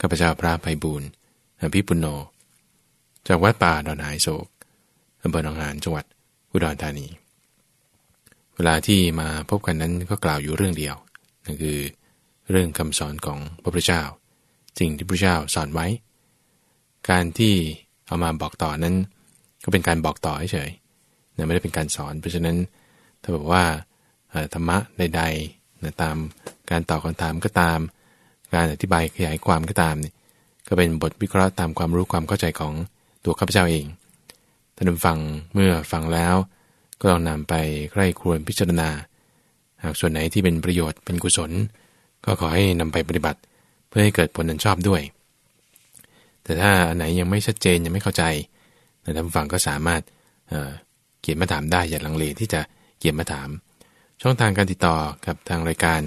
ข้าพเจ้าพระไพบูลอภิปุโนจากวัดป่าดอนหายโศกอำเภอหนองหานจังหวัดอุดรธานี เวลาที่มาพบกันนั้นก็กล่าวอยู่เรื่องเดียวนั่นคือเรื่องคำสอนของพระพุทธเจ้าสิ่งที่พระเจ้าสอนไว้ การที่เอามาบอกต่อนั้น ก็เป็นการบอกต่อเฉยๆไม่ได้เป็นการสอน เพราะฉะนั้นถ้าบอกว่าธรรมะใดๆตามการตอบคำถามก็ตาม การอธิบายขยายความก็ตามนี่ก็เป็นบทวิเคราะห์ตามความรู้ความเข้าใจของตัวข้าพเจ้าเองท่านฟังเมื่อฟังแล้ว ก็ลองนำไปใกล้ครวญพิจารณา หากส่วนไหนที่เป็นประโยชน์เป็นกุศล ก็ขอให้นำไปปฏิบัติ เพื่อให้เกิดผลนันชอบด้วย แต่ถ้าอันไหนยังไม่ชัดเจนยังไม่เข้าใจท่านฟังก็สามารถเขียนมาถามได้อย่าลังเลที่จะเขียนมาถาม ช่องทางการติดต่อกับทางรายการ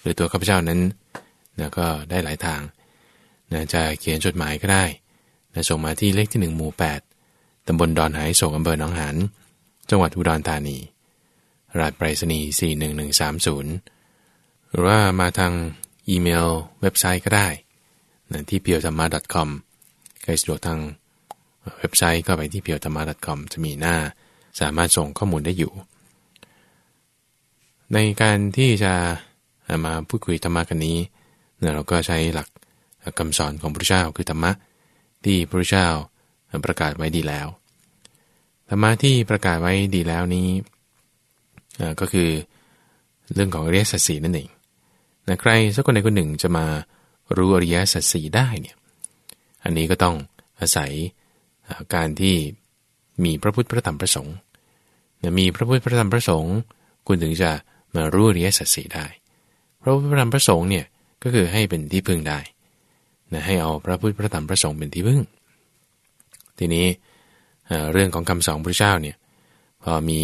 หรือตัวข้าพเจ้านั้น นะก็ได้หลายทางนะจะเขียนจดหมายก็ได้นะส่งมาที่เลขที่ 1 หมู่ 8 ตำบลดอนหายโศกอำเภอหนองหานจังหวัดอุดรธานีรหัสไปรษณีย์41130 หรือว่ามาทางอีเมลเว็บไซต์ก็ได้นะที่ p ียวธรรมะ .com ใครสะดวกทางเว็บไซต์ก็ไปที่ p ียวธรรมะ .com จะมีหน้าสามารถส่งข้อมูลได้อยู่ ในการที่จะมาพูดคุยธรรมะกันนี้ เราก็ใช้หลักคำสอนของพระเจ้าคือธรรมะที่พระเจ้าประกาศไว้ดีแล้ว ธรรมะที่ประกาศไว้ดีแล้วนี้ก็คือเรื่องของอริยสัจสีนั่นเองนะใครสักคนใดคนหนึ่งจะมารู้อริยสัจสีได้เนี่ยอันนี้ก็ต้องอาศัยการที่มีพระพุทธพระธรรมพระสงฆ์มีพระพุทธพระธรรมพระสงฆ์คุณถึงจะมารู้อริยสัจสีได้พระพุทธพระธรรมพระสงฆ์เนี่ย ก็คือให้เป็นที่พึ่งได้นะให้เอาพระพุทธพระธรรมพระสงฆ์เป็นที่พึ่ง ทีนี้เรื่องของคำสอนพระเจ้าเนี่ยพอมี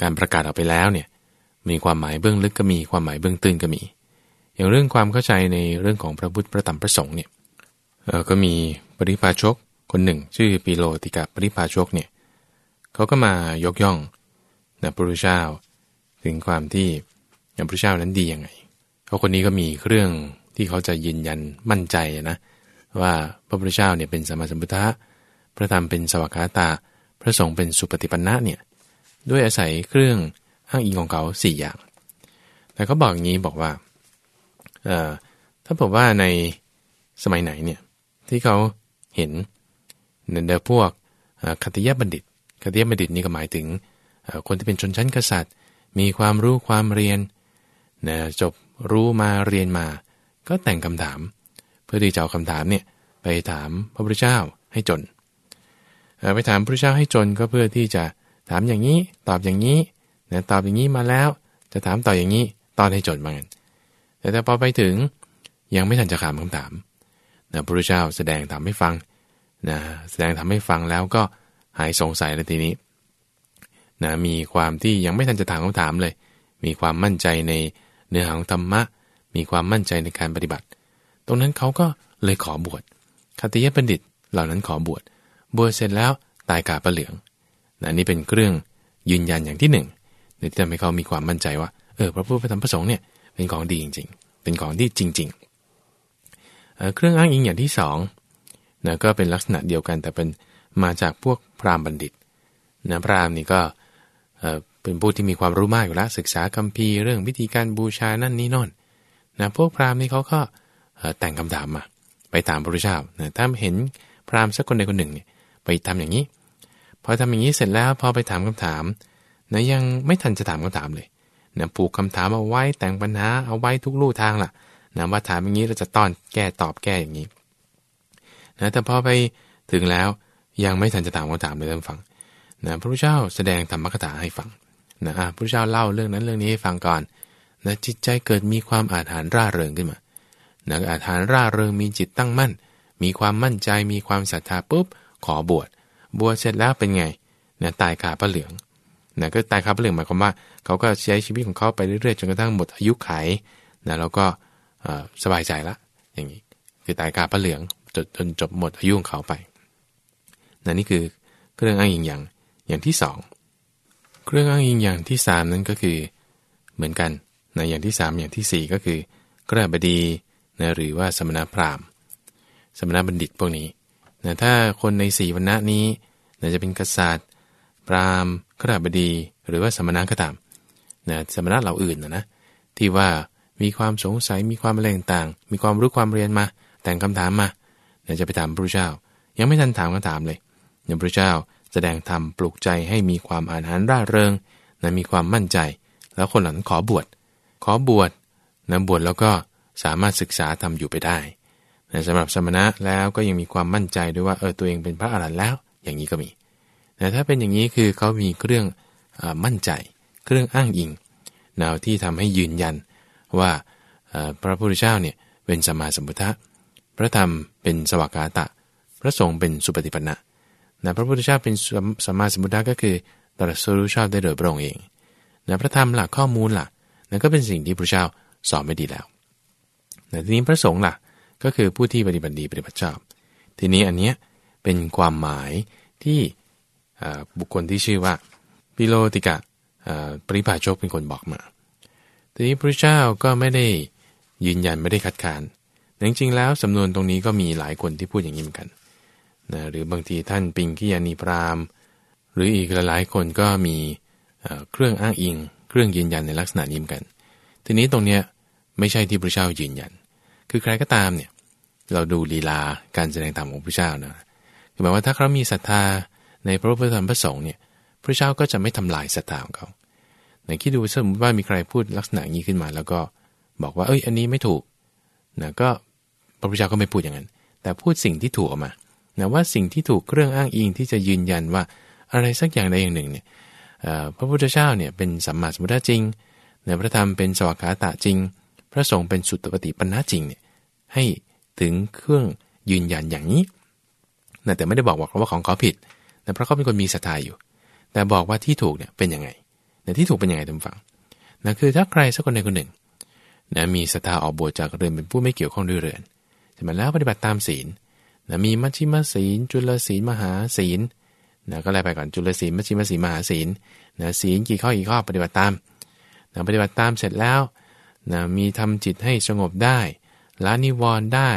การประกาศออกไปแล้วเนี่ยมีความหมายเบื้องลึกก็มีความหมายเบื้องตื้นก็มี อย่างเรื่องความเข้าใจในเรื่องของพระพุทธพระธรรมพระสงฆ์เนี่ยก็มีปริพาชกคนหนึ่ง ชื่อปิโลติกะปริพาชกเนี่ยเขาก็มายกย่องนะพระพุทธเจ้าถึงความที่พระพุทธเจ้านั้นดียังไง เขาคนนี้ก็มีเครื่องที่เขาจะยืนยันมั่นใจนะว่าพระพุทธเจ้าเนี่ยเป็นสมมาสมพุทธะพระธรรมเป็นสวากาตา พระสงฆ์เป็นสุปฏิปันนะเนี่ยด้วยอาศัยเครื่องอ้างอิงของเขาสี่อย่าง แต่เขาบอกอย่างนี้บอกว่าเอ่อถ้าบอกว่าในสมัยไหนเนี่ยที่เขาเห็นเดพวกคัตยบัณฑิตคัตยบัณฑิตนี่ก็หมายถึงคนที่เป็นชนชั้นกษัตริย์ มีความรู้ความเรียนนะจบ รู้มาเรียนมา ก็แต่งคำถาม เพื่อที่จะเอาคำถามเนี่ยไปถามพระพุทธเจ้าให้จนไปถามพระพุทธเจ้าให้จนก็เพื่อที่จะถามอย่างนี้ตอบอย่างนี้นะตอบอย่างนี้มาแล้ว จะถามต่ออย่างนี้ตอนให้จนมากันแต่แต่พอไปถึงยังไม่ทันจะถามคำถามนะพระพุทธเจ้าแสดงทำให้ฟังนะแสดงทำให้ฟังแล้วก็หายสงสัยแล้วทีนี้นะมีความที่ยังไม่ทันจะถามคำถามเลย มีความมั่นใจใน เนื้อหาของธรรมะ มีความมั่นใจในการปฏิบัติ ตรงนั้นเขาก็เลยขอบวชคติยบัณฑิตเหล่านั้นขอบวชบวชเสร็จแล้วตายกาประเหลืองนะนี่เป็นเครื่องยืนยันอย่างที่หนึ่งที่ทำให้เขามีความมั่นใจว่าเออพระพุทธธรรมประสงค์เนี่ยเป็นของดีจริง ๆ เป็นของที่จริงๆเครื่องอ้างอิงอย่างที่สองนะก็เป็นลักษณะเดียวกันแต่เป็นมาจากพวกพราหมณ์บัณฑิตนะพราหมณ์นี่ก็ เป็นผู้ที่มีความรู้มากอยู่แล้วศึกษาคัมภีร์เรื่องวิธีการบูชานั่นนี่นอนนะพวกพราหมณ์นี่เขาก็แต่งคำถามมา ไปถามพระพุทธเจ้านะถ้าเห็นพราหมณ์สักคนใดคนหนึ่งเนี่ยไปทำอย่างนี้พอทำอย่างนี้เสร็จแล้วพอไปถามคำถามนะยังไม่ทันจะถามคำถามเลยนะผูกคำถามเอาไว้แต่งปัญหาเอาไว้ทุกลู่ทางล่ะนะว่าถามอย่างนี้เราจะต้อนแก้ตอบแก้อย่างนี้นะแต่พอไปถึงแล้วยังไม่ทันจะถามคำถามเลยท่านฟังนะพระพุทธเจ้าแสดงธรรมกถาให้ฟัง นะพระพุทธเจ้าเล่าเรื่องนั้นเรื่องนี้ให้ฟังก่อนนะจิตใจเกิดมีความอาถรรพ์ร่าเริงขึ้นมานะอาถรรพ์ร่าเริงมีจิตตั้งมั่น มีความมั่นใจมีความศรัทธาปุ๊บขอบวชบวชเสร็จแล้วเป็นไงนะตายคาพระเหลืองนะก็ตายคาพระเหลืองหมายความว่า เขาก็ใช้ชีวิตของเขาไปเรื่อยๆจนกระทั่งหมดอายุไขนะแล้วก็สบายใจละ อย่างนี้คือตายคาพระเหลืองจนจนจบหมดอายุของเขาไปนะนี่คือเรื่องอ้างอิงอย่างอย่างที่สอง เครื่องอ้างอิงอย่างที่สามนั้นก็คือ เหมือนกันในอย่างที่สามอย่างที่สี่ก็คือ กระบดีนะหรือว่าสมณพราหมณ์ สมณบัณฑิตพวกนี้นะถ้าคนในสี่วรรณะนี้นะจะเป็นกษัตริย์ พราหมณ์ขราบดีหรือว่าสมณะก็ตามนะสมณะเหล่าอื่นนะนะที่ว่ามีความสงสัยมีความอะไรต่างมีความรู้ความเรียนมา แต่งคำถามมานะจะไปถามพระเจ้า ยังไม่ทันถามก็ถามเลยอย่างพระเจ้า แสดงธรรมปลุกใจให้มีความอ่านหันร่าเริงนะมีความมั่นใจ แล้วคนหล่านั้นขอบวชขอบวชนะบวชแล้วก็สามารถศึกษาทำอยู่ไปได้นะสำหรับสมณะแล้วก็ยังมีความมั่นใจด้วยว่าเออตัวเองเป็นพระอรหันต์แล้ว อย่างนี้ก็มีแต่ถ้าเป็นอย่างนี้คือเขามีเครื่องอมั่นใจ เครื่องอ้างอิงแนวที่ทำให้ยืนยันว่าพระพุทธเจ้าเนี่ยเป็นสมมาสมพุทธะพระธรรมเป็นสวากาตะ พระสงฆ์เป็นสุปฏิปันนะ นะพระพุทธเจ้าเป็นสมมาสมพุทธะก็คือตรัสรู้ชอบได้โดยพระองค์เองนะพระธรรมหลักข้อมูลล่ะนั่นก็เป็นสิ่งที่พระเจ้าสอนไม่ดีแล้วนะทีนี้พระสงฆ์ล่ะก็คือผู้ที่ปฏิบัติดีปฏิบัติชอบ ทีนี้อันเนี้ยเป็นความหมายที่บุคคลที่ชื่อว่าปิโลติกะปริภาชกเป็นคนบอกมา ทีนี้พระเจ้าก็ไม่ได้ยืนยันไม่ได้คัดค้านจริงๆแล้วสำนวนตรงนี้ก็มีหลายคนที่พูดอย่างนี้เหมือนกัน นะหรือบางทีท่านปิงกิยานีพรามหรืออีกหลายคนก็มีเครื่องอ้างอิง เครื่องยืนยันในลักษณะนี้เหมือนกัน ทีนี้ตรงเนี้ยไม่ใช่ที่พระเจ้ายืนยัน คือใครก็ตามเนี่ยเราดูลีลาการแสดงธรรมของพระเจ้านะคือหมายว่าถ้าเขามีศรัทธาในพระพุทธธรรมพระสงฆ์เนี่ยพระเจ้าก็จะไม่ทำลายศรัทธาของเขาในคิดดูสมมติว่ามีใครพูดลักษณะนี้ขึ้นมา แล้วก็บอกว่าเอ้ยอันนี้ไม่ถูกนะก็พระพุทธเจ้าก็ไม่พูดอย่างนั้น แต่พูดสิ่งที่ถูกออกมา นะว่าสิ่งที่ถูกเครื่องอ้างอิงที่จะยืนยันว่าอะไรสักอย่างใดอย่างหนึ่งเนี่ยพระพุทธเจ้าเนี่ยเป็นสัมมาสัมพุทธจริงในพระธรรมเป็นสวากขาตะจริง พระสงฆ์เป็นสุตปฏิปันนะจริงเนี่ยให้ถึงเครื่องยืนยันอย่างนี้นะแต่ไม่ได้บอกว่าของเขาผิดนะเพราะเขาเป็นคนมีศรัทธาอยู่ แต่บอกว่าที่ถูกเนี่ยเป็นยังไงนะที่ถูกเป็นยังไงท่านฟังนะคือถ้าใครสักคนใดคนหนึ่งนะมีศรัทธาออกบวชจากเรือนเป็นผู้ไม่เกี่ยวข้องด้วยเรือนใช่ไหมแล้วปฏิบัติตามศีล นะมีมัชชิมศีล จุลศีลมหาศีลนะก็ไล่ไปก่อนจุลศีลมัชชิมศีลมหาศีลนะศีลกี่ข้อกี่ข้อปฏิบัติตามนะปฏิบัติตามเสร็จแล้วนะมีทำจิตให้สงบได้ละนิวรณ์ได้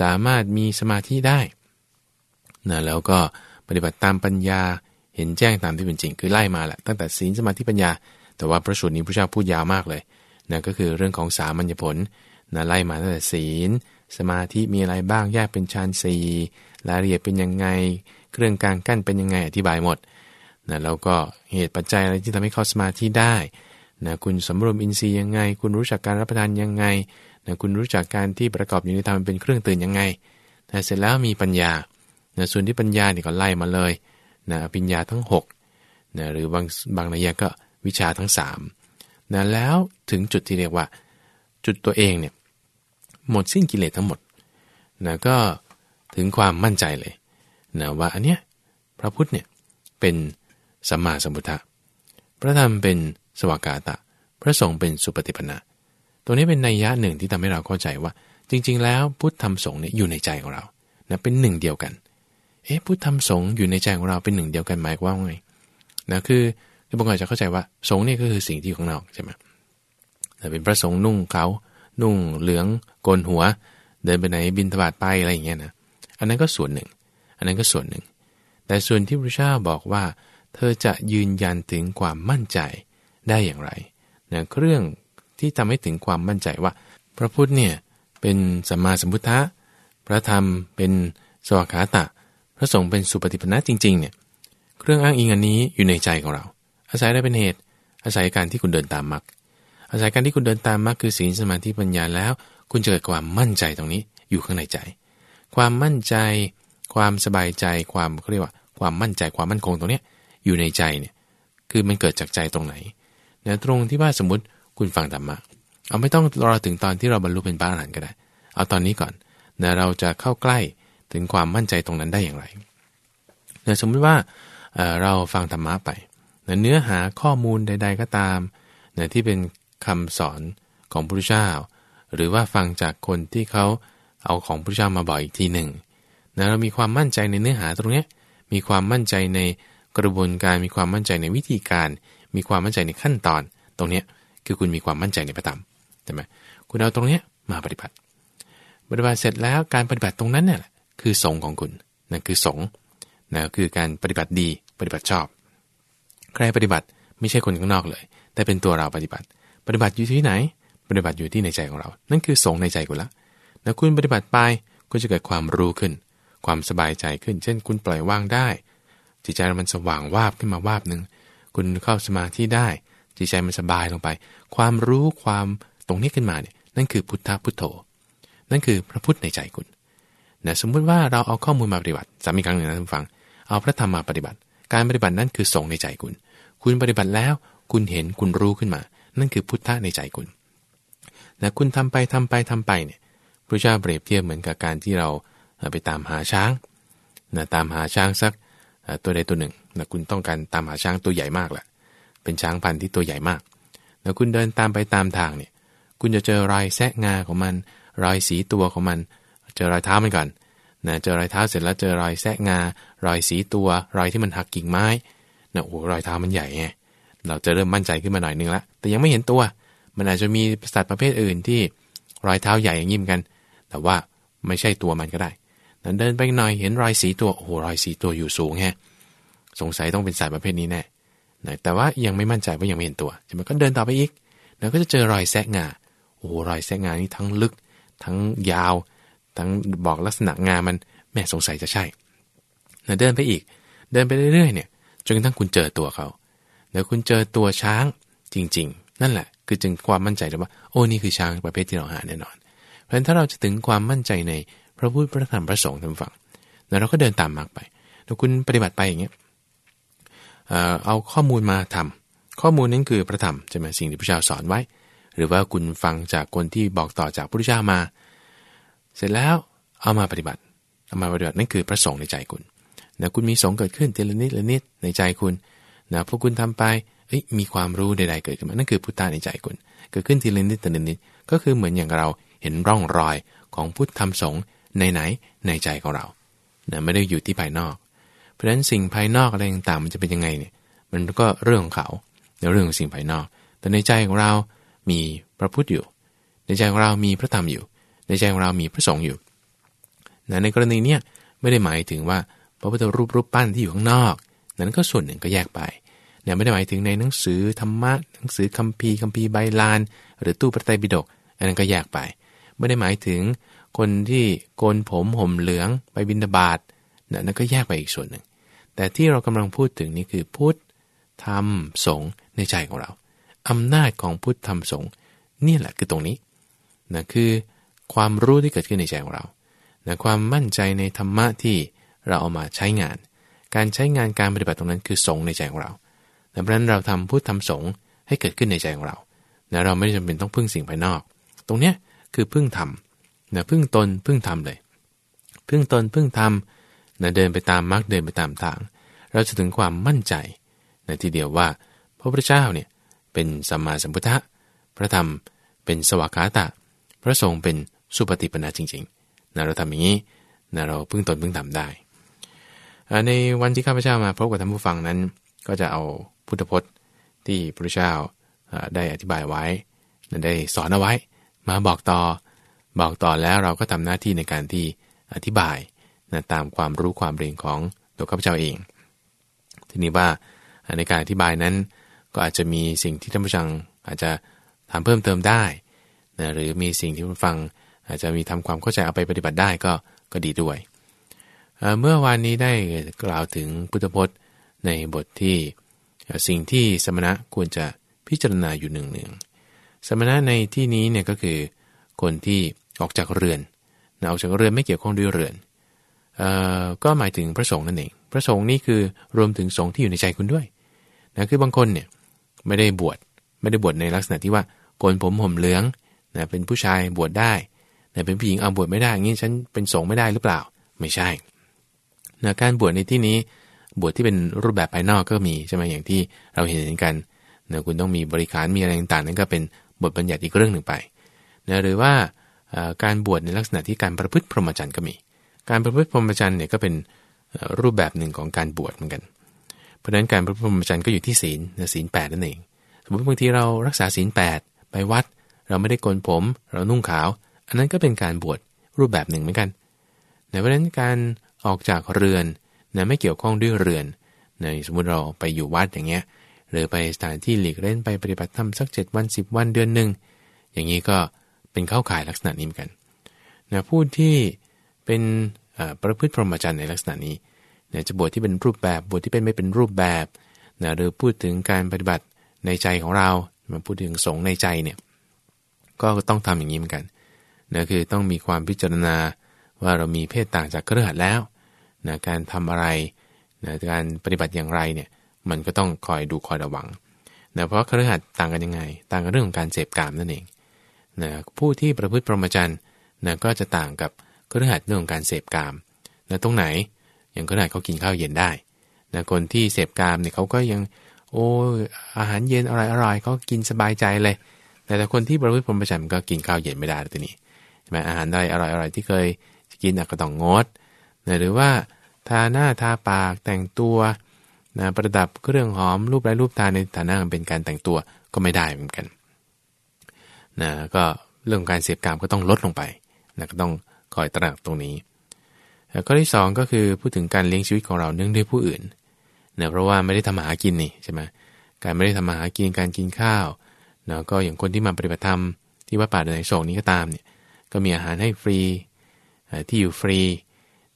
สามารถมีสมาธิได้นะแล้วก็ปฏิบัติตามปัญญาเห็นแจ้งตามที่เป็นจริงคือไล่มาแหละตั้งแต่ศีลสมาธิปัญญา แต่ว่าพระสูตรนี้พระเจ้าพูดยาวมากเลยนะก็คือเรื่องของสามัญญผลนะไล่มาตั้งแต่ศีล สมาธิมีอะไรบ้างแยกเป็นฌานสี่รายละเอียดเป็นยังไง เครื่องกลางกั้นเป็นยังไงอธิบายหมดนะแล้วก็เหตุปัจจัยอะไรที่ทำให้เข้าสมาธิได้นะคุณสมรวมอินทรีย์ยังไง คุณรู้จักการรับประทานยังไงนะคุณรู้จักการที่ประกอบอยู่ในธรรมเป็นเครื่องตื่นยังไงนะเสร็จแล้วมีปัญญานะส่วนที่ปัญญาเนี่ยก็ไล่มาเลยนะปัญญาทั้ง6นะหรือบางบางนัยยะก็วิชาทั้ง3นะแล้วถึงจุดที่เรียกว่า จุดตัวเองเนี่ย หมดสิ้นกิเลสทั้งหมดนะก็ถึงความมั่นใจเลยนะว่าอันเนี้ยพระพุทธเนี่ยเป็นสัมมาสัมพุทธะพระธรรมเป็นสวากาตะ พระสงฆ์เป็นสุปฏิปนะตัวนี้เป็นนัยยะหนึ่งที่ทำให้เราเข้าใจว่า จริง ๆ แล้วพุทธธรรมสงฆ์เนี่ยอยู่ในใจของเรานะเป็นหนึ่งเดียวกันเอ๊ะพุทธธรรมสงฆ์อยู่ในใจของเราเป็นหนึ่งเดียวกันหมายว่าไงนะคือคือบางคนจะเข้าใจว่าสงฆ์เนี่ยก็คือสิ่งที่ของเราใช่ไหมแต่เป็นพระสงฆ์นุ่งเขา นุ่งเหลืองโกนหัว เดินไปไหนบินทบาทไปอะไรอย่างเงี้ยนะอันนั้นก็ส่วนหนึ่ง อันนั้นก็ส่วนหนึ่ง แต่ส่วนที่พระเจ้าบอกว่า เธอจะยืนยันถึงความมั่นใจได้อย่างไรนะเครื่องที่ทำให้ถึงความมั่นใจว่า พระพุทธเนี่ยเป็นสัมมาสัมพุทธะพระธรรมเป็นสวากขาตะ พระสงฆ์เป็นสุปฏิปนะจริงๆเนี่ยเครื่องอ้างอิงอันนี้อยู่ในใจของเรา อาศัยได้เป็นเหตุ อาศัยการที่คุณเดินตามมรรค อาศัยการที่คุณเดินตามมรรคคือศีลสมาธิปัญญาแล้ว คุณจะเกิดความมั่นใจตรงนี้อยู่ข้างในใจ ความมั่นใจ ความสบายใจ ความเขาเรียกว่า ความมั่นใจความมั่นคงตรงนี้อยู่ในใจเนี่ยคือมันเกิดจากใจตรงไหนเนี่ยตรงที่ว่าสมมติคุณฟังธรรมะเอาไม่ต้องรอถึงตอนที่เราบรรลุเป็นพระอรหันต์ก็ได้ เอาตอนนี้ก่อนนะเราจะเข้าใกล้ถึงความมั่นใจตรงนั้นได้อย่างไรเนี่ยสมมติว่าเเราฟังธรรมะไปเนื้อหาข้อมูลใด ๆ ก็ตามนะที่เป็น คำสอนของพระพุทธเจ้า หรือว่าฟังจากคนที่เขาเอาของพระพุทธเจ้ามาบอกอีกทีหนึ่งนะเรามีความมั่นใจในเนื้อหาตรงนี้มีความมั่นใจในกระบวนการมีความมั่นใจในวิธีการ มีความมั่นใจในขั้นตอน ตรงนี้คือคุณมีความมั่นใจในพระธรรมใช่ไหมคุณเอาตรงนี้มาปฏิบัติ ปฏิบัติเสร็จแล้วการปฏิบัติตรงนั้นเนี่ยคือสงของคุณนั่นคือสงนะคือการปฏิบัติดีปฏิบัติชอบ ใครปฏิบัติไม่ใช่คนข้างนอกเลย แต่เป็นตัวเราปฏิบัติ ปฏิบัติอยู่ที่ไหน ปฏิบัติอยู่ที่ในใจของเรา นั่นคือสงในใจคุณละแล้วคุณปฏิบัติไปก็จะเกิดความรู้ขึ้น ความสบายใจขึ้น เช่น คุณปล่อยวางได้ จิตใจมันสว่างวาบขึ้นมาวาบหนึ่งคุณเข้าสมาธิได้ จิตใจมันสบายลงไป ความรู้ความตรงนี้ขึ้นมาเนี่ยนั่นคือพุทธพุทโธ นั่นคือพระพุทธในใจคุณนะสมมุติว่าเราเอาข้อมูลมาปฏิบัติสามีครั้งหนึ่งนะท่านฟัง เอาพระธรรมมาปฏิบัติ การปฏิบัตินั้นคือส่งในใจคุณ คุณปฏิบัติแล้ว คุณเห็นคุณรู้ขึ้นมา นั่นคือพุทธะในใจคุณนะคุณทำไปทำไปทำไปเนี่ยพระเจ้าเปรียบเทียบเหมือนกับการที่เราไปตามหาช้างนะตามหาช้างสักตัวใดตัวหนึ่งนะคุณต้องการตามหาช้างตัวใหญ่มากแหละเป็นช้างพันธุ์ที่ตัวใหญ่มากแล้วคุณเดินตามไปตามทางเนี่ยคุณจะเจอรอยแซะงาของมัน รอยสีตัวของมัน เจอรอยเท้ามันก่อนนะเจอรอยเท้าเสร็จแล้วเจอรอยแซะงา รอยสีตัว รอยที่มันหักกิ่งไม้นะโอ้รอยเท้ามันใหญ่ไงเราจะเริ่มมั่นใจขึ้นมาหน่อยนึงละ แต่ยังไม่เห็นตัว มันอาจจะมีสัตว์ประเภทอื่นที่รอยเท้าใหญ่อย่างนี้เหมือนกัน แต่ว่าไม่ใช่ตัวมันก็ได้ นั้นเดินไปหน่อยเห็นรอยสีตัว โอ้โห รอยสีตัวอยู่สูงแฮะ สงสัยต้องเป็นสัตว์ประเภทนี้แน่แต่ว่ายังไม่มั่นใจว่ายังไม่เห็นตัวใช่ไหมก็เดินต่อไปอีก แล้วก็จะเจอรอยแซะงา โอ้โห รอยแซะงานี่ทั้งลึก ทั้งยาว ทั้งบอกลักษณะงา มัน แม่สงสัยจะใช่เดินไปอีก เดินไปเรื่อยๆเนี่ย จนกระทั่งคุณเจอตัวเขา แล้วคุณเจอตัวช้าง จริง ๆ นั่นแหละ คือจึงความมั่นใจว่าโอ้นี่คือช้างประเภทที่เราหาแน่นอน เพราะฉะนั้นถ้าเราจะถึงความมั่นใจในพระพุทธพระธรรมพระสงฆ์ทางฝั่งแล้วเราก็เดินตามมากไปแล้วคุณปฏิบัติไปอย่างเงี้ยเอาข้อมูลมาทำข้อมูลนั้นคือพระธรรมใช่ไหมสิ่งที่พระเจ้าสอนไว้ หรือว่าคุณฟังจากคนที่บอกต่อจากพระพุทธเจ้ามา เสร็จแล้วเอามาปฏิบัติเอามาปฏิบัตินั่นคือพระสงฆ์ในใจคุณนะคุณมีสงเกิดขึ้นทีละนิดละนิดในใจคุณนะพอคุณทำไป มีความรู้ใดๆเกิดขึ้นมานั่นคือพุทธะในใจคุณ เกิดขึ้นทีละนิดแต่ละนิดก็คือเหมือนอย่างเราเห็นร่องรอยของพุทธธรรมสงฆ์ในไหนในใจของเรานะไม่ได้อยู่ที่ภายนอก เพราะฉะนั้นสิ่งภายนอกอะไรต่างๆมันจะเป็นยังไงเนี่ยมันก็เรื่องของเขาในเรื่องของสิ่งภายนอก แต่ในใจของเรามีพระพุทธอยู่ ในใจของเรามีพระธรรมอยู่ ในใจของเรามีพระสงฆ์อยู่นะในกรณีเนี้ยไม่ได้หมายถึงว่าพระพุทธรูปรูปปั้นที่อยู่ข้างนอก นั้นก็ส่วนหนึ่งก็แยกไป เนี่ยไม่ได้หมายถึงในหนังสือธรรมะหนังสือคัมภีร์คัมภีร์ใบลาน หรือตู้พระไตรปิฎกอันนั้นก็แยกไป ไม่ได้หมายถึงคนที่โกนผมห่มเหลืองไปบินาบาตนั่นก็แยกไปอีกส่วนหนึ่ง แต่ที่เรากำลังพูดถึงนี่คือพุทธธรรมสงฆ์ในใจของเราอำนาจของพุทธธรรมสงฆ์นี่แหละคือตรงนี้นะคือความรู้ที่เกิดขึ้นในใจของเรานะความมั่นใจในธรรมะที่เราเอามาใช้งาน การใช้งานการปฏิบัติตรงนั้นคือสงในใจของเรา ดังนั้นเราทำพุทธธรรมสงให้เกิดขึ้นในใจของเรานะเราไม่จำเป็นต้องพึ่งสิ่งภายนอก ตรงเนี้ยคือพึ่งธรรมนะพึ่งตนพึ่งธรรมเลย พึ่งตนพึ่งธรรมนะเดินไปตามมรรคเดินไปตามทาง เราจะถึงความมั่นใจในทีเดียวว่า พระพุทธเจ้าเนี่ยเป็นสัมมาสัมพุทธะพระธรรมเป็นสวากาตะ พระสงฆ์เป็นสุปฏิปนาจริงๆนะเราทำอย่างนี้นะเราพึ่งตนพึ่งธรรมได้ ในวันที่ข้าพเจ้ามาพบกับท่านผู้ฟังนั้น ก็จะเอา พุทธพจน์ที่พระเจ้าได้อธิบายไว้ได้สอนเอาไว้ มาบอกต่อ บอกต่อแล้วเราก็ทำหน้าที่ในการที่อธิบายนะตามความรู้ความเรียนของตัวข้าพเจ้าเอง ทีนี้ว่าในการอธิบายนั้น ก็อาจจะมีสิ่งที่ท่านผู้ฟังอาจจะทำเพิ่มเติมได้นะหรือมีสิ่งที่ผู้ฟังอาจจะมีทำความเข้าใจเอาไปปฏิบัติได้ก็ก็ดีด้วย เมื่อวานนี้ได้กล่าวถึงพุทธพจน์ในบทที่ สิ่งที่สมณะควรจะพิจารณาอยู่หนึ่งหนึ่งสมณะในที่นี้เนี่ยก็คือ คนที่ออกจากเรือนออกจากเรือนไม่เกี่ยวข้องด้วยเรือนก็หมายถึงพระสงฆ์นั่นเอง พระสงฆ์นี่คือรวมถึงสงฆ์ที่อยู่ในใจคุณด้วยนะคือบางคนเนี่ยไม่ได้บวชไม่ได้บวชในลักษณะที่ว่าโกนผมห่มเหลืองนะเป็นผู้ชายบวชได้นะเป็นผู้หญิงเอาบวชไม่ได้งี้ฉันเป็นสงฆ์ไม่ได้หรือเปล่า ไม่ใช่นะการบวชในที่นี้ บวชที่เป็นรูปแบบภายนอกก็มีใช่ไหมอย่างที่เราเห็นกันนะคุณต้องมีบริการมีอะไรต่างๆนั่นก็เป็นบทบัญญัติอีกเรื่องหนึ่งไปนะหรือว่าการบวชในลักษณะที่การประพฤติพรหมจรรย์ก็มี การประพฤติพรหมจรรย์เนี่ยก็เป็นรูปแบบหนึ่งของการบวชเหมือนกัน เพราะฉะนั้นการประพฤติพรหมจรรย์ก็อยู่ที่ศีลศีลแปดนั่นเอง สมมติบางทีเรารักษาศีลแปดไปวัด เราไม่ได้โกนผม เรานุ่งขาว อันนั้นก็เป็นการบวชรูปแบบหนึ่งเหมือนกันเพราะฉะนั้นการออกจากเรือน นะไม่เกี่ยวข้องด้วยเรือนในสมมุติเราไปอยู่วัดอย่างเงี้ยหรือไปสถานที่หลีกเล่นไปปฏิบัติธรรมสักเจ็ดวันสิบวันเดือนหนึ่งอย่างนี้ก็เป็นเข้าข่ายลักษณะนี้เหมือนกันนะผู้ที่เป็นประพฤติพรหมจรรย์ในลักษณะนี้นะจะบวชที่เป็นรูปแบบบวชที่เป็นไม่เป็นรูปแบบนะหรือพูดถึงการปฏิบัติในใจของเรามาพูดถึงสงในใจเนี่ยก็ต้องทำอย่างนี้เหมือนกันนะคือต้องมีความพิจารณาว่าเรามีเพศต่างจากเครือขัดแล้ว นะการทำอะไรนะการปฏิบัติอย่างไรเนี่ยมันก็ต้องคอยดูคอยระวังนะเพราะครือขัดต่างกันยังไง ต่างกันเรื่องของการเสพกามนั่นเองนะผู้ที่ประพฤติพรหมจรรย์นะก็จะต่างกับครือขัดเรื่องของการเสพกามนะตรงไหนอย่างครือขัดเขากินข้าวเย็นได้นะคนที่เสพกามเนี่ยเขาก็ยังโอ้อาหารเย็นอร่อยอร่อยเขากินสบายใจเลย แต่แต่คนที่ประพฤติพรหมจรรย์ก็กินข้าวเย็นไม่ได้ตัวนี้ใช่ไหมอาหารอะไรอร่อยอร่อยที่เคยกินก็ต้องงดนะหรือว่า ทาหน้าทาปากแต่งตัวนะประดับเครื่องหอมรูปไร้รูปทาในฐานะเป็นการแต่งตัวก็ไม่ได้เหมือนกันนะก็เรื่องการเสพกามก็ต้องลดลงไปนะก็ต้องคอยตระหนักตรงนี้ข้อที่ 2 ก็คือพูดถึงการเลี้ยงชีวิตของเราเนื่องด้วยผู้อื่นเนะเพราะว่าไม่ได้ทำมาหากินนี่ใช่ไหมการไม่ได้ทำมาหากินการกินข้าวเนะก็อย่างคนที่มาปฏิบัติธรรมที่วัดป่าเดินโศกนี้ก็ตามเนี่ยก็มีอาหารให้ฟรีที่อยู่ฟรี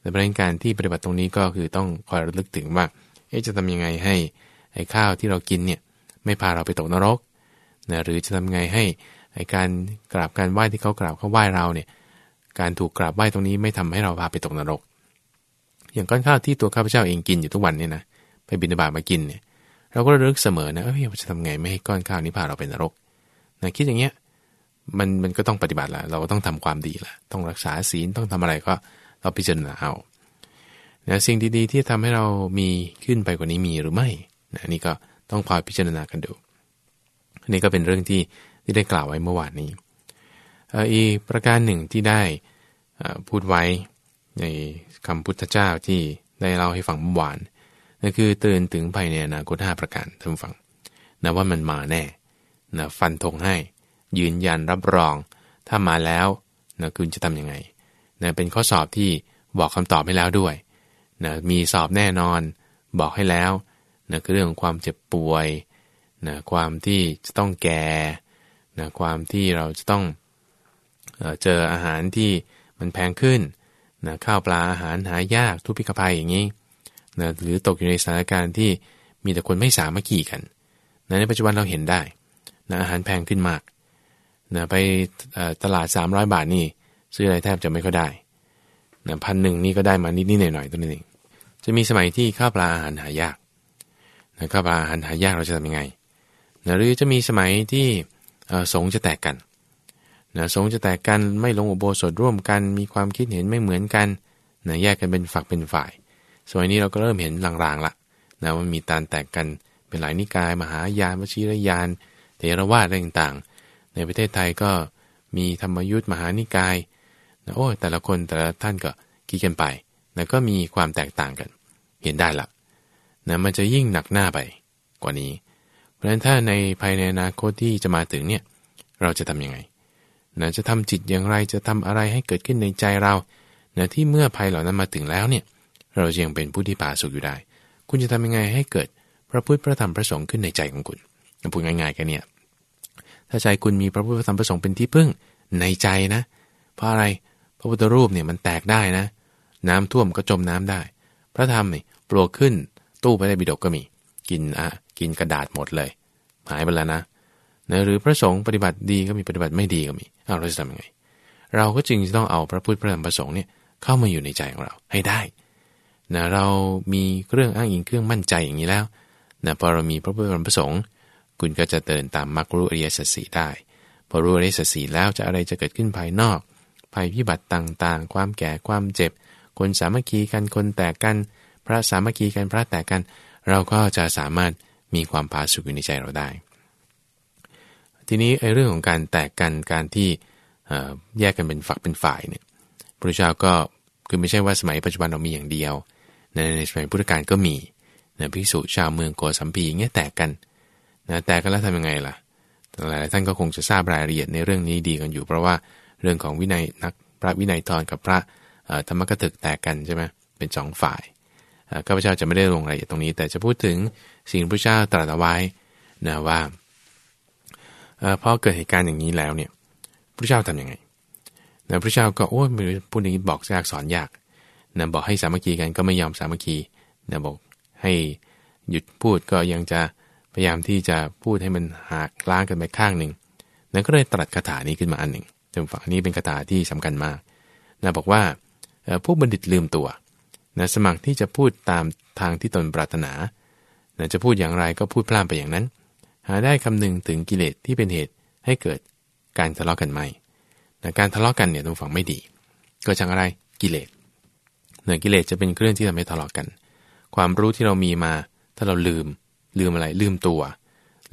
แต่ประเด็นการที่ปฏิบัติตรงนี้ก็คือต้องคอยระลึกถึงว่าจะทำยังไงให้ไอ้ข้าวที่เรากินเนี่ยไม่พาเราไปตกนรกนะหรือจะทำไงให้ไอ้การกราบการไหว้ที่เขากราบเขาไหว้เราเนี่ยการถูกกราบไหว้ตรงนี้ไม่ทำให้เราพาไปตกนรก อย่างก้อนข้าวที่ตัวข้าพเจ้าเองกินอยู่ทุกวันเนี่ยนะไปบิณฑบาตมากินเนี่ยเราก็ระลึกเสมอนะเอ้ยจะทำไงไม่ให้ก้อนข้าวนี้พาเราไปนรกนะคิดอย่างเงี้ยมันมันก็ต้องปฏิบัติละเราก็ต้องทำความดีละต้องรักษาศีลต้องทำอะไรก็ เราพิจารณาเอานะสิ่งดีๆที่ทำให้เรามีขึ้นไปกว่านี้มีหรือไม่นะนี่ก็ต้องคอยพิจารณากันดูอันนี้ก็เป็นเรื่องที่ที่ได้กล่าวไว้เมื่อวานนี้อีกประการหนึ่งที่ได้พูดไว้ในคำพุทธเจ้าที่ได้เล่าให้ฟังเมื่อวานนั่นคือเตือนถึงภายในอนาคตห้าประการท่านฟังนะว่ามันมาแน่นะฟันธงให้ ยืนยันรับรอง ถ้ามาแล้วนะคุณจะทำยังไง นะเป็นข้อสอบที่บอกคำตอบให้แล้วด้วยนะมีสอบแน่นอนบอกให้แล้วนะคือเรื่องความเจ็บป่วยนะความที่จะต้องแก่นะความที่เราจะต้องเจออาหารที่มันแพงขึ้นนะข้าวปลาอาหารหายากทุพพิกภัยอย่างนี้นะหรือตกอยู่ในสถานการณ์ที่มีแต่คนไม่สามัคคีกันนะในปัจจุบันเราเห็นได้นะอาหารแพงขึ้นมากนะไปตลาด 300 บาทนี่ ซื้ออะไรแทบจะไม่ก็ได้นะพันหนึ่งนี่ก็ได้มานิดๆหน่อยๆตัวนี้เองจะมีสมัยที่ข้าวปลาอาหารหายากนะข้าวปลาอาหารหายากเราจะทำยังไงนะหรือจะมีสมัยที่สงจะแตกกันนะสงจะแตกกันไม่ลงอุโบสถร่วมกัน มีความคิดเห็นไม่เหมือนกันนะแยกกันเป็นฝักเป็นฝ่าย สมัยนี้เราก็เริ่มเห็นลางๆละนะว่ามีการแตกกันเป็นหลายนิกาย มหายานวชิรยานเทรวาสอะไรต่างๆ ในประเทศไทยก็มีธรรมยุทธ์มหานิกาย โอ้แต่ละคนแต่ละท่านก็คิดกันไปนะก็มีความแตกต่างกัน เห็นได้ละนะมันจะยิ่งหนักหน้าไปกว่านี้ เพราะฉะนั้นถ้าในภายในอนาคตที่จะมาถึงเนี่ยเราจะทํำยังไงนะจะทำจิตอย่างไรจะทำอะไรให้เกิดขึ้นในใจเรานะที่เมื่อภัยเหล่านั้นมาถึงแล้วเนี่ยเราจะยังเป็นผู้ที่ป่าสุขอยู่ได้ คุณจะทำยังไงให้เกิดพระพุทธพระธรรมพระสงฆ์ขึ้นในใจของคุณพูดง่ายๆกันเนี่ยถ้าใจคุณมีพระพุทธพระธรรมพระสงฆ์เป็นที่พึ่งในใจนะ เพราะอะไร พระพุทธรูปเนี่ยมันแตกได้นะ น้ำท่วมก็จมน้ำได้ พระธรรมนี่ปลวกขึ้นตู้พระไตรปิฎกก็มี กินอะกินกระดาษหมดเลย หายไปแล้วนะนะหรือพระสงฆ์ปฏิบัติดีก็มีปฏิบัติไม่ดีก็มีเอาเราจะทำยังไง เราก็จึงจะต้องเอาพระพุทธพระธรรมพระสงฆ์เนี่ยเข้ามาอยู่ในใจของเราให้ได้นะเรามีเครื่องอ้างอิงเครื่องมั่นใจอย่างนี้แล้วนะพอเรามีพระพุทธพระธรรมพระสงฆ์คุณก็จะเดินตามมรรครู้อริยสัจสีได้ พอรู้อริยสัจสีแล้วจะอะไรจะเกิดขึ้นภายนอก ภัยพิบัติต่างๆ ความแก่ความเจ็บ คนสามัคคีกันคนแตกกัน พระสามัคคีกันพระแตกกัน เราก็จะสามารถมีความพาสุขอยู่ในใจเราได้ ทีนี้ไอ้เรื่องของการแตกกันการที่แยกกันเป็นฝักเป็นฝ่ายเนี่ยพระเจ้าก็คือไม่ใช่ว่าสมัยปัจจุบันเรามีอย่างเดียว ในในสมัยพุทธกาลก็มีนะพิสุชาวเมืองโกสัมพีเงี้ยแตกกันนะแตกกันแล้วทำยังไงล่ะหลายท่านก็คงจะทราบรายละเอียดในเรื่องนี้ดีกันอยู่ เพราะว่า เรื่องของวินัยนักพระวินัยทรกับพระธรรมกถึกแตกกันใช่ไหมเป็นสองฝ่ายข้าพเจ้าจะไม่ได้ลงรายละเอียดตรงนี้ แต่จะพูดถึงสิ่งพระเจ้าตรัสไว้นะว่าพอเกิดเหตุการณ์อย่างนี้แล้วเนี่ยพระเจ้าทํำยังไงนะพระเจ้าก็โอ้ยพูดอย่างนี้บอกยากสอนยากนะบอกให้สามัคคีกันก็ไม่ยอมสามัคคีนะบอกให้หยุดพูดก็ยังจะพยายามที่จะพูดให้มันหักล้างกันไปข้างหนึ่งนั่นก็เลยตรัสคาถานี้ขึ้นมาอันหนึ่ง จำฝังนี้เป็นคาถาที่สำคัญมากนะบอกว่าพวกบัณฑิตลืมตัวนะสมัครที่จะพูดตามทางที่ตนปรารถนานะจะพูดอย่างไรก็พูดพลามไปอย่างนั้น หาได้คำนึงถึงกิเลสที่เป็นเหตุให้เกิดการทะเลาะกันไม่นะการทะเลาะกันเนี่ยต้องฝังไม่ดี เกิดจากอะไรกิเลสเนื้อกิเลสจะเป็นเครื่องที่ทำให้ทะเลาะกัน ความรู้ที่เรามีมาถ้าเราลืม ลืมอะไร ลืมตัว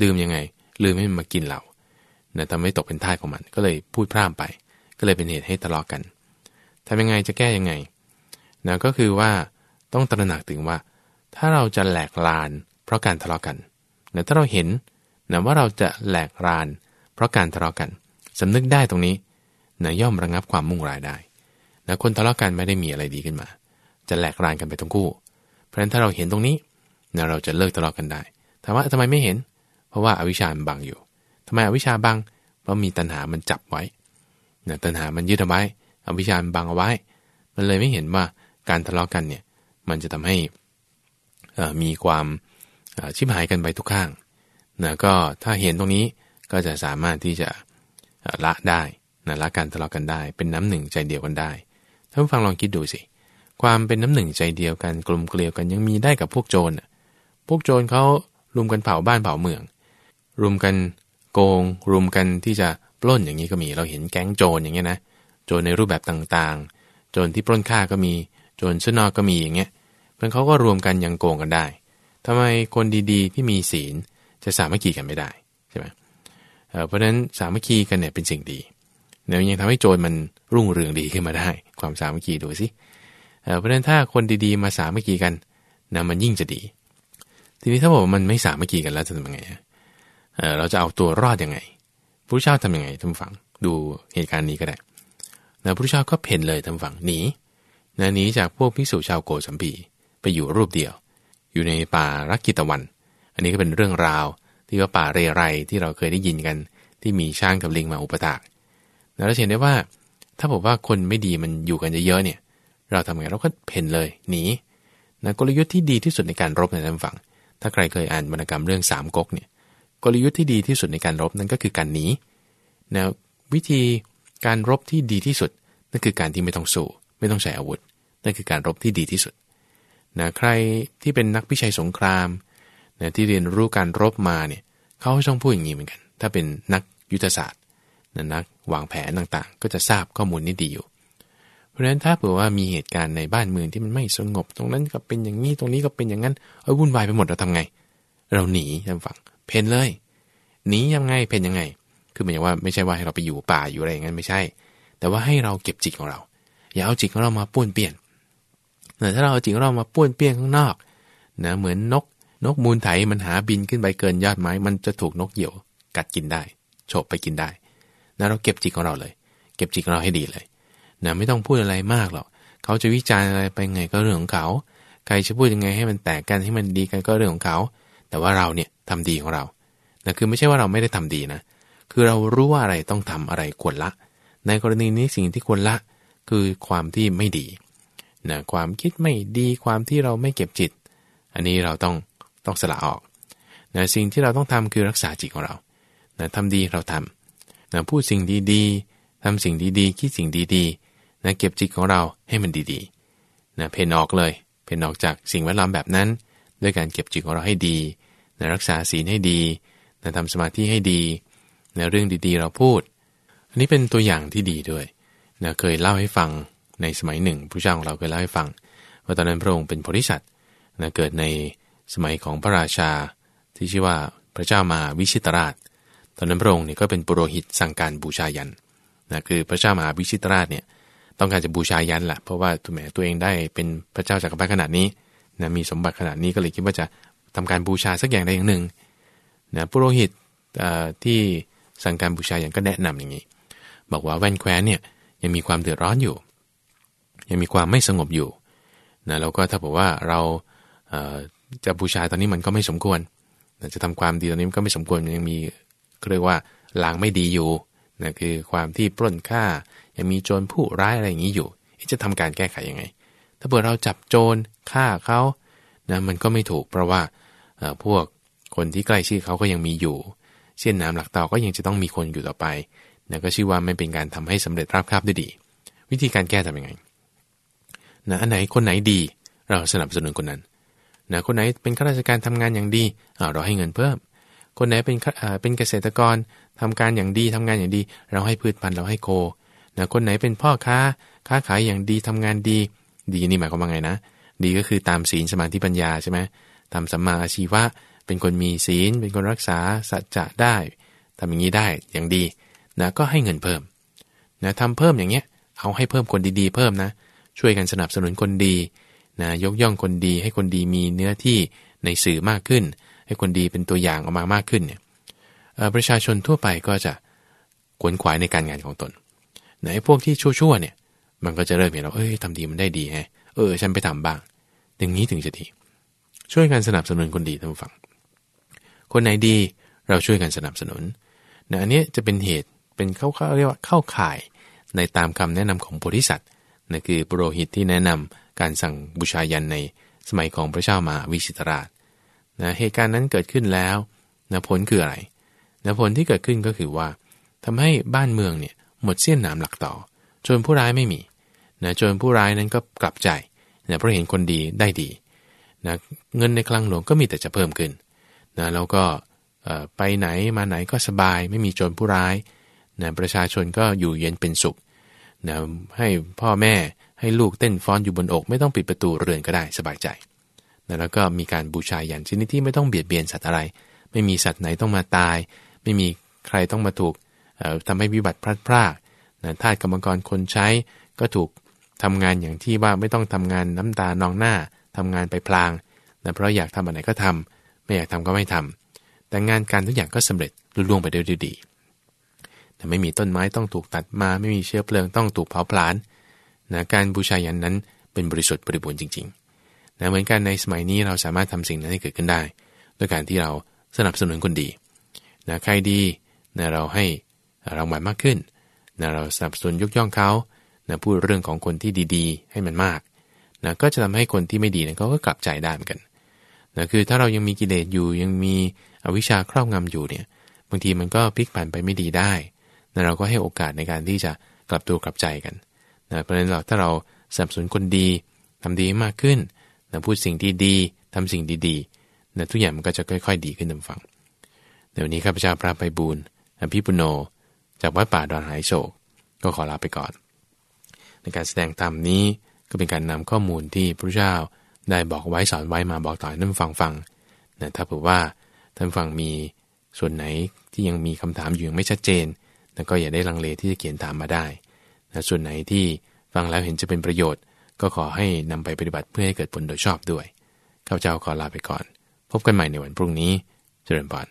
ลืมยังไง ลืมให้มันมากินเรา นะทำให้ตกเป็นท่าของมัน ก็เลยพูดพร่ำไป ก็เลยเป็นเหตุให้ทะเลาะกันทำยังไงจะแก้ยังไงนะก็คือว่าต้องตระหนักถึงว่า ถ้าเราจะแหลกลาน เพราะการทะเลาะกันนะถ้าเราเห็นนะว่าเราจะแหลกลาน เพราะการทะเลาะกันสำนึกได้ตรงนี้นะย่อมระงับความมุ่งร้ายได้นะคนทะเลาะกันไม่ได้มีอะไรดีขึ้นมา จะแหลกลานกันไปทั้งคู่ เพราะฉะนั้นถ้าเราเห็นตรงนี้นะเราจะเลิกทะเลาะกันได้ถามว่าทำไมไม่เห็น เพราะว่าอาวิชชามันบังอยู่ ทำไมอวิชชาบัง เพราะมีตัณหามันจับไว้นะตัณหามันยึดเอาไว้อวิชชามันบังเอาไว้ มันเลยไม่เห็นว่าการทะเลาะกันเนี่ย มันจะทำให้มีความชิบหายกันไปทุกข้างนะก็ถ้าเห็นตรงนี้ก็จะสามารถที่จะละได้นะละการทะเลาะกันได้ เป็นน้ำหนึ่งใจเดียวกันได้ท่านฟังลองคิดดูสิ ความเป็นน้ำหนึ่งใจเดียวกันกลมเกลียวกันยังมีได้กับพวกโจรพวกโจรเขารุมกันเผาบ้านเผาเมือง รุมกัน โกงรุมกันที่จะปล้นอย่างนี้ก็มี เราเห็นแก๊งโจรอย่างเงี้ยนะโจรในรูปแบบต่างๆ โจรที่ปล้นฆ่าก็มีโจรชั้นนอกก็มีอย่างเงี้ยเพื่อนเขาก็รวมกันยังโกงกันได้ทำไมคนดีๆที่มีศีลจะสามัคคีกันไม่ได้ใช่ไหมเพราะฉะนั้นสามัคคีกันเนี่ยเป็นสิ่งดีเนี่ยยังทำให้โจรมันรุ่งเรืองดีขึ้นมาได้ ความสามัคคีดูสิเพราะฉะนั้นถ้าคนดีๆมาสามัคคีกันนะมันยิ่งจะดี ทีนี้ถ้าบอกมันไม่สามัคคีกันแล้วจะทำยังไง เราจะเอาตัวรอดยังไงพระเจ้าทํำยังไงท่านฟัง ดูเหตุการณ์นี้ก็ได้นะพระเจ้าก็เพ่นเลยท่านฟังหนีนะหนีจากพวกพิสุชาวโกสัมพีไปอยู่รูปเดียว อยู่ในป่ารักกิตวัน อันนี้ก็เป็นเรื่องราวที่ว่าป่าเรไรที่เราเคยได้ยินกัน ที่มีช้างกับลิงมาอุปถากนะเราเห็นได้ว่า ถ้าบอกว่าคนไม่ดีมันอยู่กันเยอะๆเนี่ย เราทำไงเราก็เพ่นเลยหนีนะกลยุทธ์ที่ดีที่สุดในการรบในท่านฟัง ถ้าใครเคยอ่านวรรณกรรมเรื่องสามก๊กเนี่ย กลยุทธ์ที่ดีที่สุดในการรบนั่นก็คือการหนีนะวิธีการรบที่ดีที่สุดนั่นคือการที่ไม่ต้องสู้ ไม่ต้องใช้อาวุธ นั่นคือการรบที่ดีที่สุดนะใครที่เป็นนักพิชัยสงครามนะที่เรียนรู้การรบมาเนี่ยเขาต้องพูดอย่างนี้เหมือนกัน ถ้าเป็นนักยุทธศาสตร์นะนักวางแผนต่างๆ ก็จะทราบข้อมูลนี้ดีอยู่ เพราะฉะนั้นถ้าเผื่อว่ามีเหตุการณ์ในบ้านเมืองที่มันไม่สงบ ตรงนั้นก็เป็นอย่างนี้ตรงนี้ก็เป็นอย่างนั้นเอ้ยวุ่นวายไปหมดเราทำไง เราหนีทางฝั่งเพนเลยหนียังไงเพนยังไง คือหมายว่าไม่ใช่ว่าให้เราไปอยู่ป่าอยู่อะไรอย่างนั้นไม่ใช่ แต่ว่าให้เราเก็บจิตของเรา อย่าเอาจิตของเรามาป้วนเปี้ยนแต่ถ้าเราเอาจิตของเรามาป้วนเปี้ยนข้างนอกนะเหมือนนกนกมูลไถมันหาบินขึ้นไปเกินยอดไม้ มันจะถูกนกเหยี่ยวกัดกินได้โฉบไปกินได้นะเราเก็บจิตของเราเลย เก็บจิตของเราให้ดีเลยนะไม่ต้องพูดอะไรมากหรอกเขาจะวิจารณ์อะไรไปไงก็เรื่องของเขา ใครจะพูดยังไงให้มันแตกกันให้มันดีกันก็เรื่องของเขา แต่ว่าเราเนี่ยทำดีของเรานะคือไม่ใช่ว่าเราไม่ได้ทำดีนะ คือเรารู้ว่าอะไรต้องทำอะไรควรละ ในกรณีนี้สิ่งที่ควรละ คือความที่ไม่ดีนะความคิดไม่ดีความที่เราไม่เก็บจิต อันนี้เราต้องต้องสละออกนะสิ่งที่เราต้องทำคือรักษาจิตของเรานะทำดีเราทำนะพูดสิ่งดีๆทำสิ่งดีๆ คิดสิ่งดีๆนะเก็บจิตของเราให้มันดีๆนะเพนออกเลยเพนออกจากสิ่งแวดล้อมแบบนั้น ด้วยการเก็บจิตของเราให้ดีนะรักษาศีลให้ดีนะทำสมาธิให้ดีนะเรื่องดีๆ เราพูด อันนี้เป็นตัวอย่างที่ดีด้วยนะเคยเล่าให้ฟังในสมัยหนึ่งผู้เจ้าของเราเคยเล่าให้ฟัง ว่าตอนนั้นพระองค์เป็นโพธิสัตว์นะเกิดในสมัยของพระราชา ที่ชื่อว่าพระเจ้ามาวิชิตราช ตอนนั้นพระองค์เนี่ยก็เป็นปุโรหิตสั่งการบูชายันนะคือพระเจ้ามาวิชิตราชเนี่ยต้องการจะบูชายันแหละเพราะว่าตัวแหมตัวเองได้เป็นพระเจ้าจากักรพรรดิขนาดนี้ นะมีสมบัติขนาดนี้ก็เลยคิดว่าจะทำการบูชาสักอย่างใดอย่างหนึ่งนะปุโรหิตที่สั่งการบูชาอยันก็แนะนำอย่างนี้ บอกว่าแว่นแคว้นเนี่ยยังมีความเดือดร้อนอยู่ ยังมีความไม่สงบอยู่นะแล้วก็ถ้าบอกว่าเราจะบูชาตอนนี้มันก็ไม่สมควรจะทำความดีตอนนี้มันก็ไม่สมควรยังมีเรียกว่าลางไม่ดีอยู่นะคือความที่ปล้นฆ่ายังมีโจรผู้ร้ายอะไรอย่างนี้อยู่ จะทำการแก้ไขยังไง ถ้าเกิดเราจับโจรฆ่าเขานะมันก็ไม่ถูกเพราะว่าพวกคนที่ใกล้ชิดเขาก็ยังมีอยู่ เช่นน้ำหลักเตาก็ยังจะต้องมีคนอยู่ต่อไปนะก็ชื่อว่าไม่เป็นการทำให้สำเร็จราบคาบด้ดี วิธีการแก้ทำยังไงนะอันไหนคนไหนดี เราสนับสนุนคนนั้นนะคนไหนเป็นข้าราชการทำงานอย่างดีเราให้เงินเพิ่ม คนไหนเป็นเป็นเกษตรกรทำการอย่างดีทำงานอย่างดี เราให้พืชพันธุ์เราให้โคนะคนไหนเป็นพ่อค้าค้าขายอย่างดีทำงานดี ดีนี่หมายความว่าไงนะ ดีก็คือตามศีลสมาธิปัญญาใช่ไหมทำสัมมาอาชีวะ เป็นคนมีศีล เป็นคนรักษาสัจจะได้ทำอย่างนี้ได้อย่างดีนะก็ให้เงินเพิ่มนะทำเพิ่มอย่างเงี้ย เอาให้เพิ่มคนดีๆ เพิ่มนะ ช่วยกันสนับสนุนคนดีนะยกย่องคนดีให้คนดีมีเนื้อที่ในสื่อมากขึ้น ให้คนดีเป็นตัวอย่างออกมามากขึ้นเนี่ยประชาชนทั่วไปก็จะขวนขวายในการงานของตนไหนพวกที่ชั่วๆเนี่ย มันก็จะเริ่มเห็นเราเอ้ยทำดีมันได้ดีแฮะเออ ฉันไปทำบ้าง อย่างนี้ถึงจะดี ช่วยกันสนับสนุนคนดีท่านผู้ฟัง คนไหนดีเราช่วยกันสนับสนุนนะอันนี้จะเป็นเหตุเป็นเข้าเรียกว่าเข้าข่ายในตามคำแนะนำของโพธิสัตว์นั่นคือปุโรหิตที่แนะนำการสั่งบูชายันในสมัยของพระเจ้ามาวิชิตราชนะเหตุการณ์นั้นเกิดขึ้นแล้วนะผลคืออะไรนะผลที่เกิดขึ้นก็คือว่าทำให้บ้านเมืองเนี่ยหมดเสี้ยนหนามหลักต่อ จนผู้ร้ายไม่มีนะจนผู้ร้ายนั้นก็กลับใจนะเพราะเห็นคนดีได้ดีนะเงินในคลังหลวงก็มีแต่จะเพิ่มขึ้นนะแล้วก็ไปไหนมาไหนก็สบาย ไม่มีโจรผู้ร้ายนะประชาชนก็อยู่เย็นเป็นสุขนะให้พ่อแม่ให้ลูกเต้นฟ้อนอยู่บนอก ไม่ต้องปิดประตูเรือนก็ได้สบายใจนะแล้วก็มีการบูชายันชนิดที่ไม่ต้องเบียดเบียนสัตว์อะไร ไม่มีสัตว์ไหนต้องมาตาย ไม่มีใครต้องมาถูกทำให้วิบัติพลัดพราก นะทาสกรรมกรคนใช้ก็ถูกทำงานอย่างที่ว่าไม่ต้องทำงานน้ำตานองหน้าทำงานไปพลางนะเพราะอยากทำอะไรก็ทำไม่อยากทำก็ไม่ทำแต่งานการทุกอย่างก็สำเร็จลุล่วงไปได้ดีแต่ไม่มีต้นไม้ต้องถูกตัดมาไม่มีเชื้อเพลิงต้องถูกเผาผลาญนะการบูชายันนั้นเป็นบริสุทธิ์บริบูรณ์จริงๆนะเหมือนกันในสมัยนี้เราสามารถทำสิ่งนั้นให้เกิดขึ้นได้ ด้วยการที่เราสนับสนุนคนดีนะใครดีนะเราให้รางวัลมากขึ้น นะเราสนับสนุนยกย่องเขานะพูดเรื่องของคนที่ดีๆ ให้มันมากนะก็จะทำให้คนที่ไม่ดีนะเขาก็กลับใจได้เหมือนกันนะคือถ้าเรายังมีกิเลสอยู่ยังมีอวิชชาครอบงำอยู่เนี่ยบางทีมันก็พลิกผันไปไม่ดีได้นะเราก็ให้โอกาสในการที่จะกลับตัวกลับใจกันนะเพราะฉะนั้นเราถ้าเราสนับสนุนคนดีทำดีมากขึ้นนะพูดสิ่งที่ดีทำสิ่งดีๆนะทุกอย่างมันก็จะค่อย ๆ ดีขึ้นตามฟังเดี๋ยวนี้ข้าพเจ้าพระไปบูรณ์อภิปุโน จากวัดป่าดอนหายโศก ก็ขอลาไปก่อน ในการแสดงธรรมนี้ก็เป็นการนำข้อมูลที่พระเจ้าได้บอกไว้สอนไว้มาบอกต่อให้ท่านฟังฟังนะถ้าเผื่อว่าท่านฟังมีส่วนไหนที่ยังมีคำถามอยู่ยังไม่ชัดเจนนะก็อย่าได้ลังเลที่จะเขียนถามมาได้นะส่วนไหนที่ฟังแล้วเห็นจะเป็นประโยชน์ ก็ขอให้นำไปปฏิบัติเพื่อให้เกิดผลโดยชอบด้วย ข้าพเจ้าขอลาไปก่อน พบกันใหม่ในวันพรุ่งนี้ เจริญพร